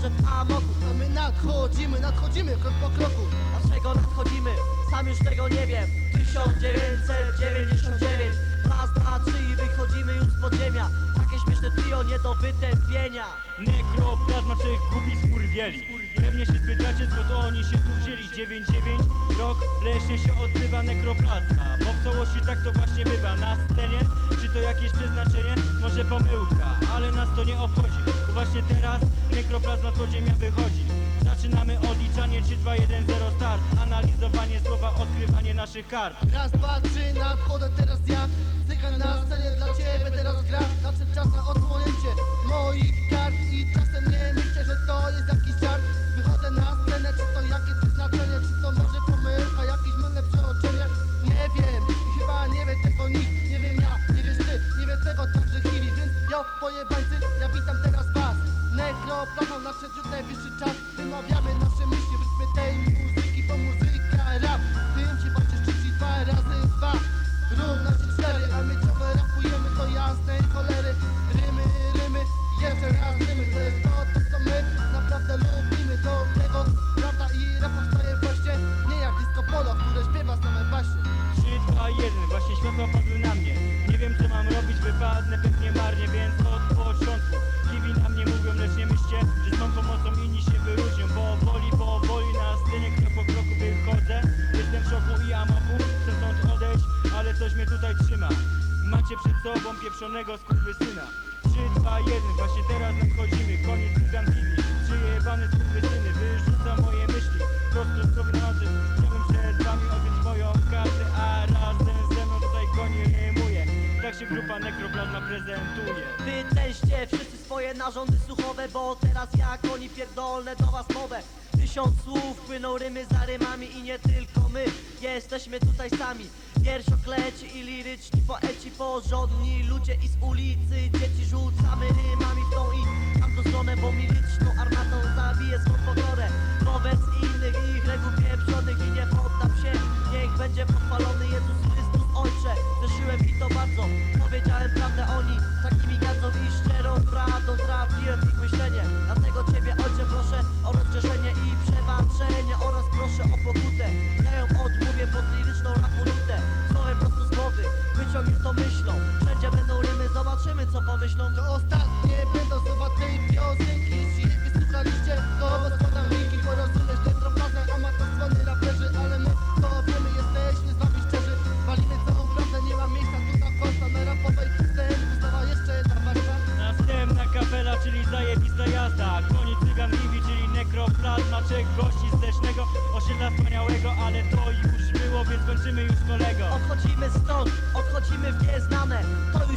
może w amoku A my nadchodzimy, nadchodzimy krok po kroku. Dlaczego nadchodzimy? Sam już tego nie wiem. 1999 Raz, dwa, trzy i wychodzimy już z podziemia. Takie śmieszne trio nie do wytępienia Nekroplazma czy głupi skurwieli. Pewnie się spytacie skąd oni się tu wzięli? 9-9 rok leśnie się odbywa nekroplazma Bo w całości tak to właśnie bywa. Na scenie czy to jakieś przeznaczenie? Może pomyłka, ale nas to nie obchodzi Właśnie teraz nekroplazma z podziemia wychodzi. Zaczynamy odliczanie 3, 2, 1, 0 start. Analizowanie słowa, odkrywanie naszych kart. Raz, dwa, trzy, nadchodzę teraz ja. Cygan na scenie dla ciebie teraz gra. Nadszedł czas na odsłonięcie moich kart. I czasem nie myślę, że to jest jakiś żart. Wychodzę na scenę, czy to jakieś przeznaczenie Czy to może pomyłka, jakieś mylne przeoczenie Nie wiem. Chyba nie wie tego nikt. Nie wiem ja, nie wiesz ty, nie wie tego także chwili. Więc ja pojebańcy, Nekroplasma nadszedł już najwyższy czas. Wymawiamy nasze myśli w rytmie tej muzyki Bo muzyka rap, tym się walczysz czyli dwa razy dwa. Równa się cztery, a my ciągle rapujemy. To jasnej cholery. Rymy, rymy, jeszcze raz rymy. To jest to, to co my naprawdę lubimy. Do tego prawda i rap powstaje właśnie Nie jak disco polo, które śpiewa same baśnie 3, 2, 1, właśnie światła padły na mnie. Nie wiem co mam robić, wypadnę Macie przed sobą pieprzonego skurwysyna. 3, 2, 1, właśnie teraz nadchodzimy Koniec cygan kiwi, przyjebane skurwysyny Wyrzuca moje myśli, prosto z głowy na nocy przed wami odbyć moją kartę A razem ze mną tutaj koni rymuje Tak się grupa Nekroplazma prezentuje. Wytęście wszyscy swoje narządy słuchowe Bo teraz jak oni pierdolne do was mowę. Tysiąc słów płyną rymy za rymami I nie tylko my, jesteśmy tutaj sami Wierszokleci i liryczni poeci Porządni ludzie i z ulicy Dzieci rzucamy rymami w tą i tamtą stronę Bo Wyciągnij to myślą. Wszędzie będą rymy Zobaczymy co pomyślą. To ostatnie będą słowa tej piosenki. Jeśli je wysłuchaliście, to składam linki Porozumiesz nekroplazmę, amatorstwony raperzy Ale my to wiemy, jesteśmy z wami szczerzy. Walimy całą prawdę, nie ma miejsca tu na końca Na rapowej scenie. Została jeszcze jedna Następna kapela, czyli zajebista jazda. Koniec cygan Liwi, czyli nekroplazma Trzech gości z Lesznego, osiedla wspaniałego Ale to już było, więc kończymy już kolego. Odchodzimy stąd, odchodzimy w nieznane. To